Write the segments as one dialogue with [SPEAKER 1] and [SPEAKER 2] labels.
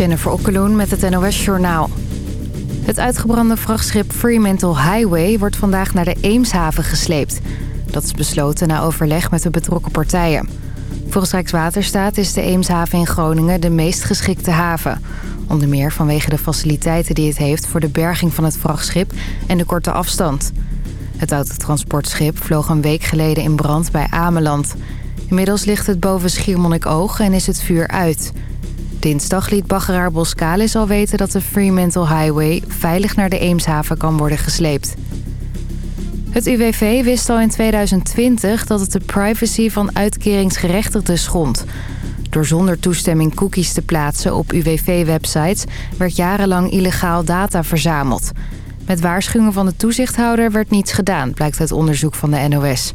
[SPEAKER 1] Jennifer Okkeloen met het NOS Journaal. Het uitgebrande vrachtschip Fremantle Highway wordt vandaag naar de Eemshaven gesleept. Dat is besloten na overleg met de betrokken partijen. Volgens Rijkswaterstaat is de Eemshaven in Groningen de meest geschikte haven. Onder meer vanwege de faciliteiten die het heeft voor de berging van het vrachtschip en de korte afstand. Het autotransportschip vloog een week geleden in brand bij Ameland. Inmiddels ligt het boven Schiermonnikoog en is het vuur uit... Dinsdag liet baggeraar Boskalis al weten dat de Fremantle Highway veilig naar de Eemshaven kan worden gesleept. Het UWV wist al in 2020 dat het de privacy van uitkeringsgerechtigden schond. Door zonder toestemming cookies te plaatsen op UWV-websites werd jarenlang illegaal data verzameld. Met waarschuwingen van de toezichthouder werd niets gedaan, blijkt uit onderzoek van de NOS.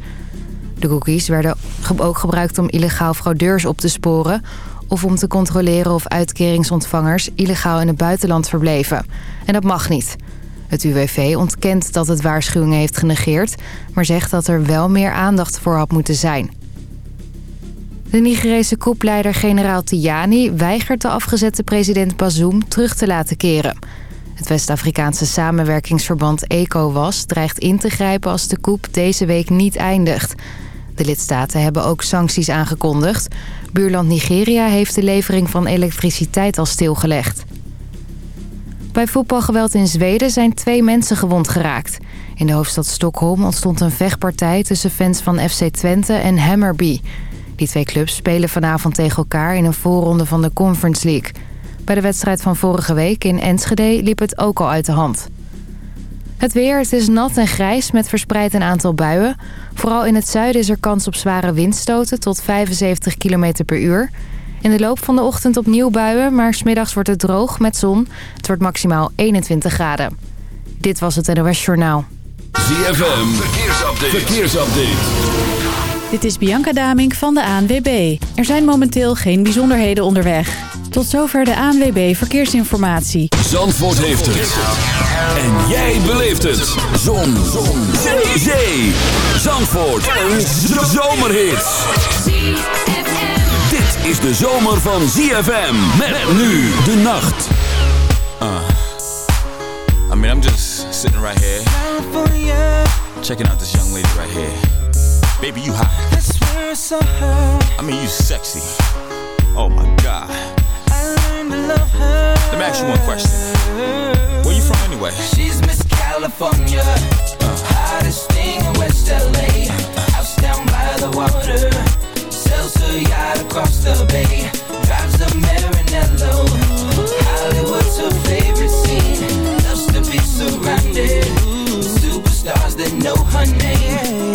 [SPEAKER 1] De cookies werden ook gebruikt om illegaal fraudeurs op te sporen of om te controleren of uitkeringsontvangers illegaal in het buitenland verbleven. En dat mag niet. Het UWV ontkent dat het waarschuwingen heeft genegeerd... maar zegt dat er wel meer aandacht voor had moeten zijn. De Nigerese koepleider generaal Tiani weigert de afgezette president Bazoum terug te laten keren. Het West-Afrikaanse samenwerkingsverband ECOWAS dreigt in te grijpen als de koep deze week niet eindigt... De lidstaten hebben ook sancties aangekondigd. Buurland Nigeria heeft de levering van elektriciteit al stilgelegd. Bij voetbalgeweld in Zweden zijn twee mensen gewond geraakt. In de hoofdstad Stockholm ontstond een vechtpartij tussen fans van FC Twente en Hammerby. Die twee clubs spelen vanavond tegen elkaar in een voorronde van de Conference League. Bij de wedstrijd van vorige week in Enschede liep het ook al uit de hand. Het weer, het is nat en grijs met verspreid een aantal buien. Vooral in het zuiden is er kans op zware windstoten tot 75 km per uur. In de loop van de ochtend opnieuw buien, maar smiddags wordt het droog met zon. Het wordt maximaal 21 graden. Dit was het NOS Journaal.
[SPEAKER 2] ZFM, verkeersupdate. verkeersupdate.
[SPEAKER 3] Dit is Bianca Damink van de ANWB. Er zijn momenteel geen bijzonderheden onderweg. Tot zover de ANWB Verkeersinformatie.
[SPEAKER 2] Zandvoort heeft het. En jij beleeft het. Zon. Zon. Zee. Zee. Zandvoort. Een zomerhit. Dit is de zomer van ZFM. Met nu de nacht.
[SPEAKER 4] Uh, I mean, I'm just sitting right here. Checking out this young lady right here. Baby, you hot. I mean, you sexy. Oh my God. Let me ask you one question. Where you from anyway?
[SPEAKER 5] She's Miss California, uh. hottest thing in West LA. House down by the water, sells her yacht across the bay. Drives a Maranello. Hollywood's her favorite scene. Loves to be surrounded. Superstars that know her name.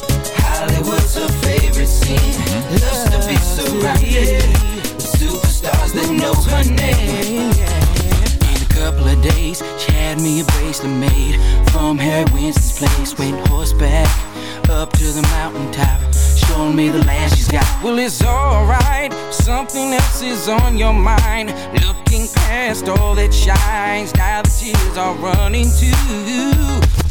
[SPEAKER 5] Hollywood's her favorite scene. Loves to be surrounded superstars that know her name. In a couple of days, she had me a bracelet made from Harry Winston's place. Went horseback up to the mountaintop, showing me the land she's got. Well, it's alright, something else is on your mind. Looking past all that shines, now the tears are running too.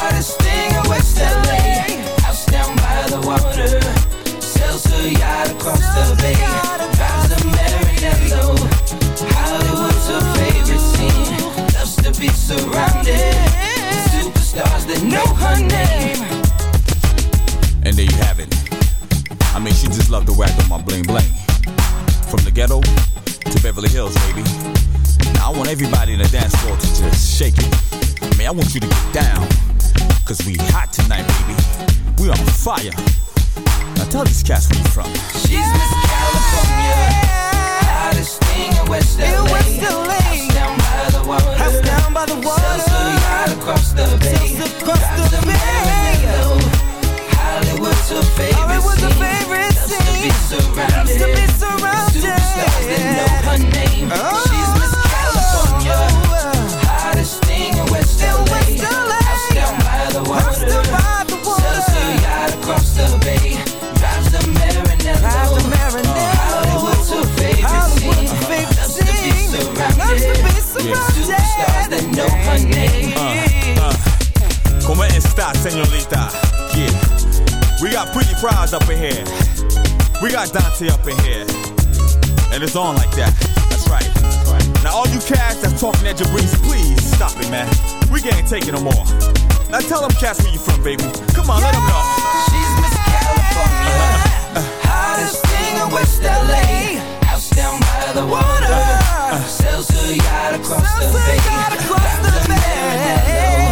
[SPEAKER 5] hottest thing in West LA. House down by the water. Sells her yacht across the bay. Drives a Maranello. Hollywood's her favorite scene. Loves to be surrounded. Superstars that know her name.
[SPEAKER 4] And there you have it. I mean, she just loved to whack on my bling bling. From the ghetto to Beverly Hills, baby. Now I want everybody in the dance floor to just shake it. I mean, I want you to get down. Cause we hot tonight, baby. We on fire. Now tell these cats where you from.
[SPEAKER 5] She's Miss California. Hottest thing in West LA.
[SPEAKER 6] In West LA.
[SPEAKER 5] House down by the water.
[SPEAKER 6] House down by the water.
[SPEAKER 5] Sells a yacht across the bay.
[SPEAKER 6] Sells across
[SPEAKER 5] Drives
[SPEAKER 6] the bay.
[SPEAKER 5] Hollywood's her favorite
[SPEAKER 6] Hollywood's her
[SPEAKER 5] scene.
[SPEAKER 6] favorite
[SPEAKER 5] Loves to be surrounded.
[SPEAKER 6] Loves to be surrounded.
[SPEAKER 5] Superstars that know her name.
[SPEAKER 6] Oh.
[SPEAKER 4] Pretty up in here. We got Dante up in here. And it's on like that. That's right. Now all you cats that's talking at Jabrice, please stop it, man. We can't take it no more. Now tell them cats where you from, baby. Come on, let them know.
[SPEAKER 5] She's Miss California. Hottest thing in West LA. House down by the water. Sells her yacht across
[SPEAKER 6] Sells
[SPEAKER 5] the
[SPEAKER 6] her
[SPEAKER 5] bay.
[SPEAKER 6] yacht across the
[SPEAKER 5] a Maranello.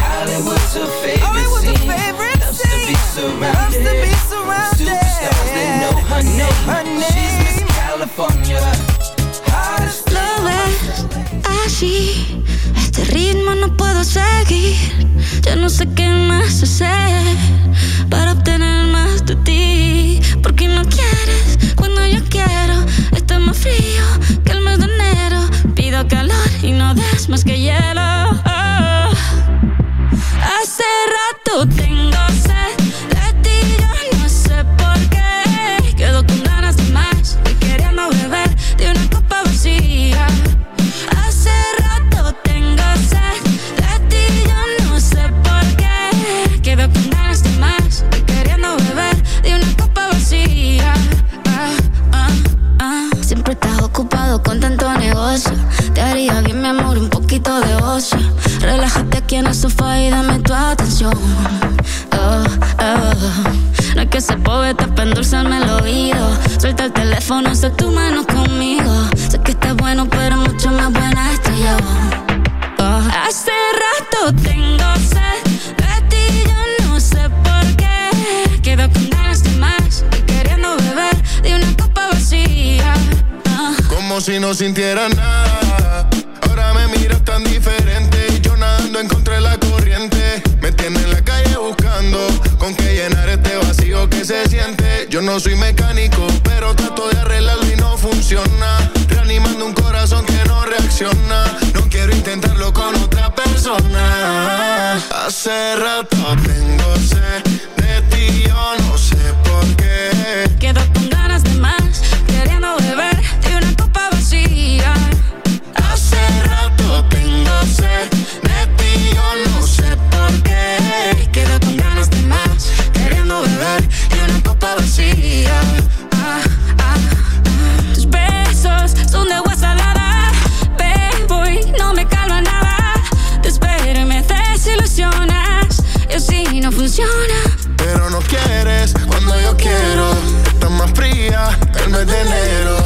[SPEAKER 5] Hollywood's her favorite
[SPEAKER 6] Hollywood's her
[SPEAKER 5] scene.
[SPEAKER 6] favorite
[SPEAKER 5] Loves to be
[SPEAKER 6] scene.
[SPEAKER 5] surrounded. Her name. She's Miss. California. Hottest
[SPEAKER 7] así, este ritmo no puedo seguir. Ya no sé qué más pero mucho más buena estoy yo. Oh. Hace rato tengo sed de ti, yo no sé por qué. Quedo con ganas de más queriendo beber de una copa vacía. Ah.
[SPEAKER 8] Como si no sintiera nada. Ahora me miras tan diferente. Y yo nadando en contra de la corriente. Me tiene en la calle buscando con qué llenar este vacío que se siente. Yo no soy mecánico, pero trato de arreglarlo y no funciona. Reanimando un corazón que no reacciona. No quiero intentarlo con otra persona. Hace rato tengo sed de ti, yo no sé por qué.
[SPEAKER 7] Quedo con ganas de más, queriendo beber de una copa vacía.
[SPEAKER 8] Hace rato tengo sed de ti, yo no sé por qué.
[SPEAKER 7] Quedo con ganas de más, queriendo beber de una copa vacía. Ah, ah. Son de agua salada, bebo y no me calma nada. Te espero y me desilusionas, y así no funciona.
[SPEAKER 8] Pero no quieres cuando yo quiero. Estás más fría el mes de enero.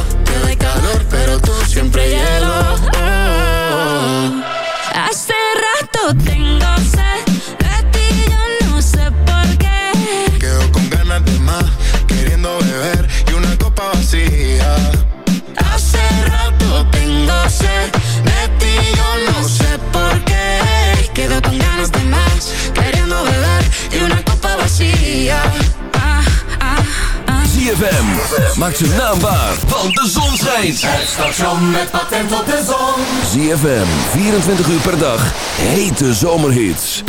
[SPEAKER 7] Sed de ti, yo no sé por qué.
[SPEAKER 8] Quedo con ganas de más, queriendo beber de
[SPEAKER 7] una copa vacía. Ah, ah, ah.
[SPEAKER 9] ZFM. Maak zijn naam waar, want de zon schijnt.
[SPEAKER 5] Het station met patent op de zon.
[SPEAKER 9] ZFM, 24 uur per dag. Hete zomerhits.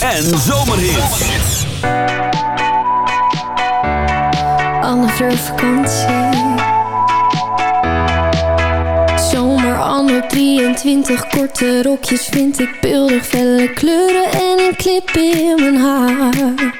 [SPEAKER 2] En zomerhits.
[SPEAKER 10] Anne vakantie. Zomer anno 23, korte rokjes vind ik beeldig. Felle kleuren en een clip in mijn haar.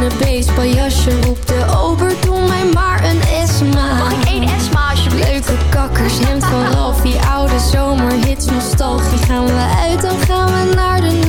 [SPEAKER 10] Blote benen, beestpaljasje Roep de ober, doe mij maar een Esma Mag ik één Esma alsjeblieft? Leuke kakkers, hemd van Ralphie, oude zomerhits, nostalgie Gaan we uit, dan gaan we naar de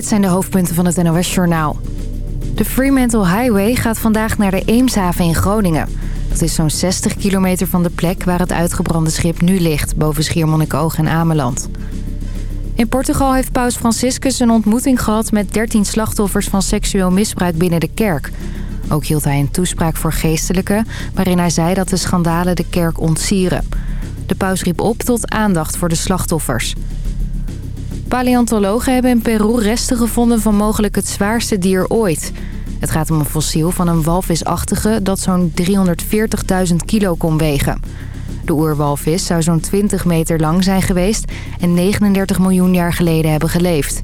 [SPEAKER 1] dit zijn de hoofdpunten van het NOS-journaal. De Fremantle Highway gaat vandaag naar de Eemshaven in Groningen. Dat is zo'n 60 kilometer van de plek waar het uitgebrande schip nu ligt... boven Schiermonnikoog en Ameland. In Portugal heeft paus Franciscus een ontmoeting gehad... met 13 slachtoffers van seksueel misbruik binnen de kerk. Ook hield hij een toespraak voor geestelijken... waarin hij zei dat de schandalen de kerk ontsieren. De paus riep op tot aandacht voor de slachtoffers. Paleontologen hebben in Peru resten gevonden van mogelijk het zwaarste dier ooit. Het gaat om een fossiel van een walvisachtige dat zo'n 340.000 kilo kon wegen. De oerwalvis zou zo'n 20 meter lang zijn geweest en 39 miljoen jaar geleden hebben geleefd.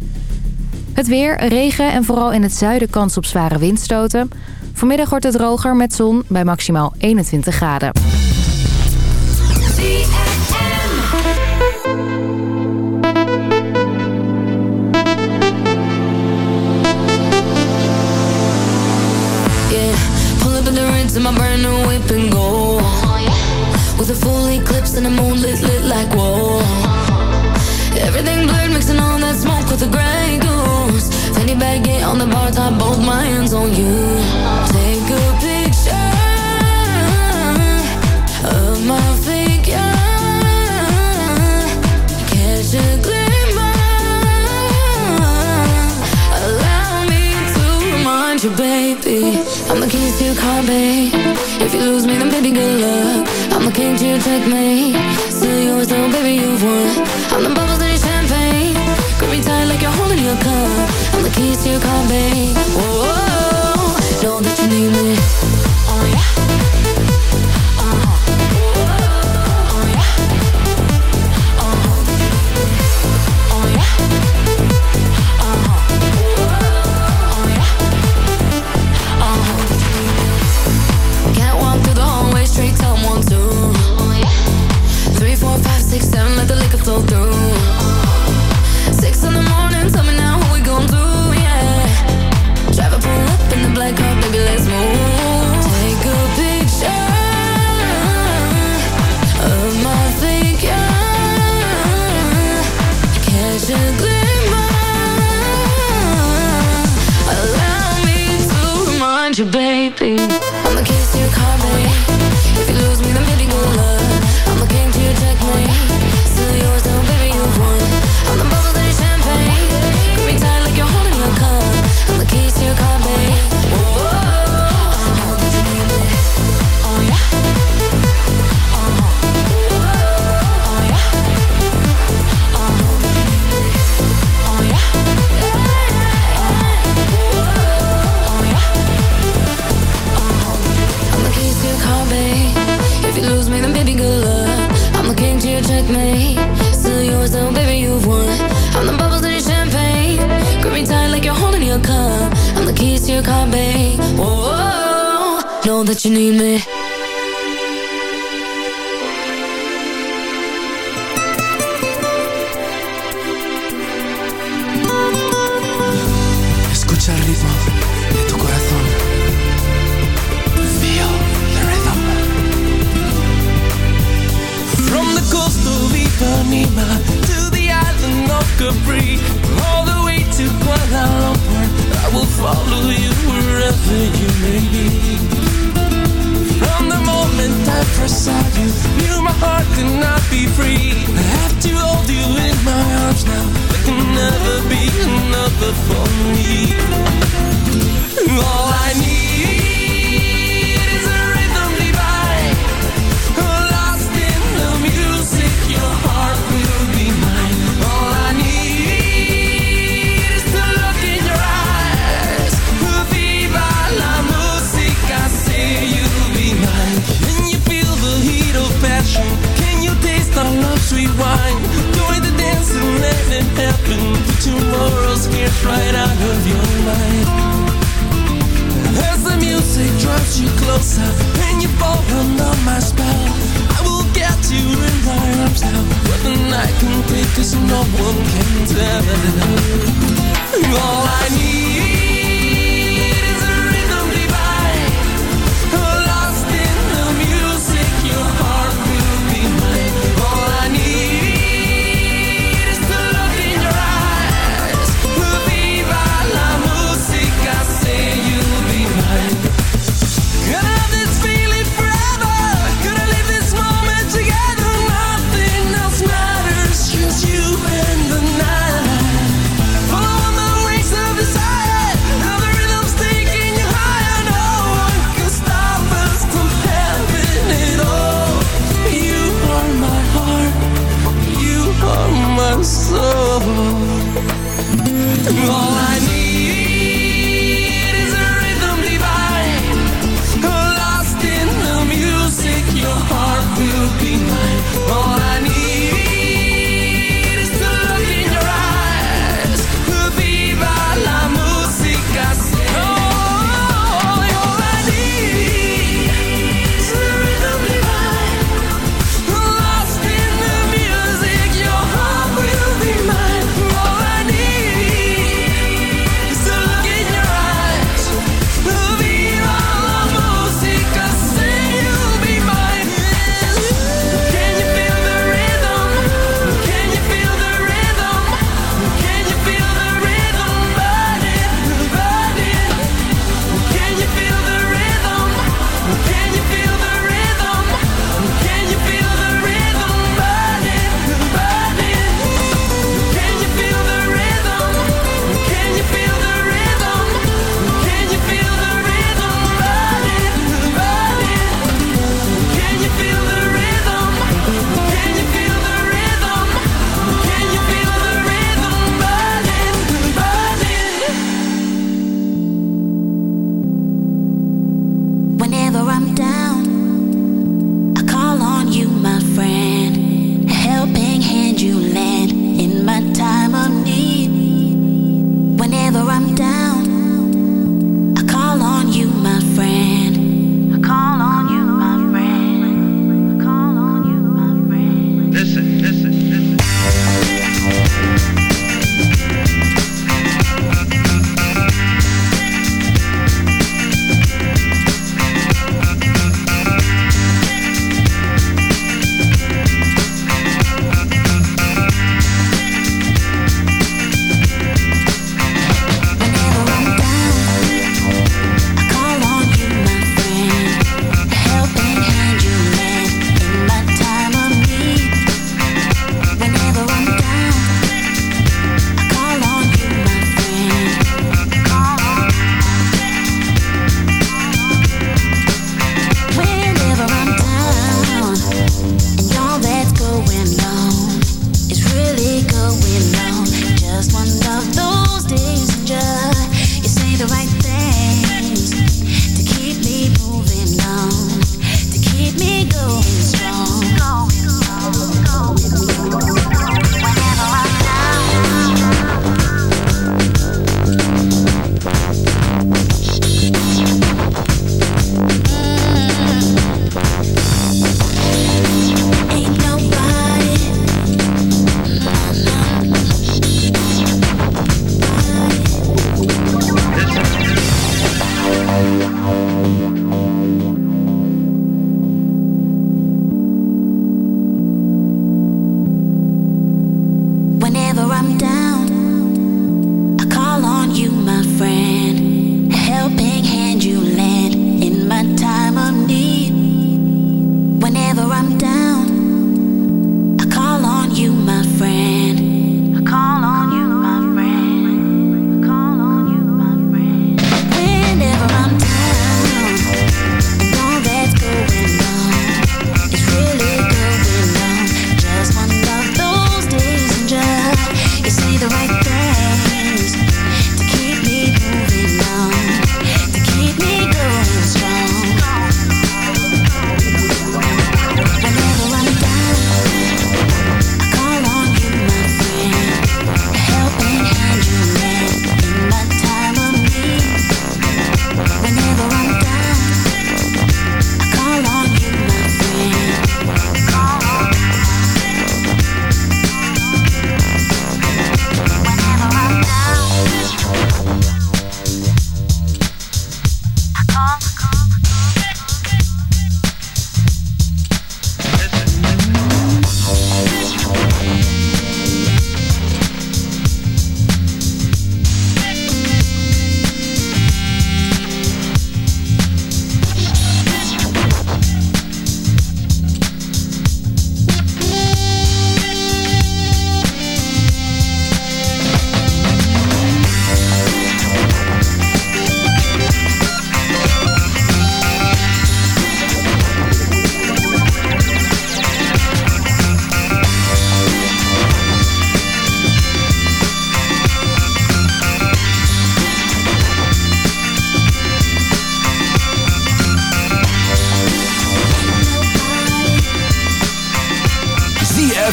[SPEAKER 1] Het weer, regen en vooral in het zuiden kans op zware windstoten. Vanmiddag wordt het droger met zon bij maximaal 21 graden.
[SPEAKER 11] Full eclipse and a moon lit, like whoa Everything blurred, mixing all that smoke with the gray goose. Fanny baggy on the bar top, both my hands on you. Take a picture of my figure. Catch a glimmer. Allow me to remind you, baby I'm the keys to your car, babe If you lose me, then baby, good luck. I'm the king to checkmate? Still yours, though, baby, you've won. I'm the bubbles in your champagne. Grip me tight like you're holding your cup. I'm the keys to your car, babe. Whoa, know that you need
[SPEAKER 5] me arms now. But the night can take cause no one can tell. All I need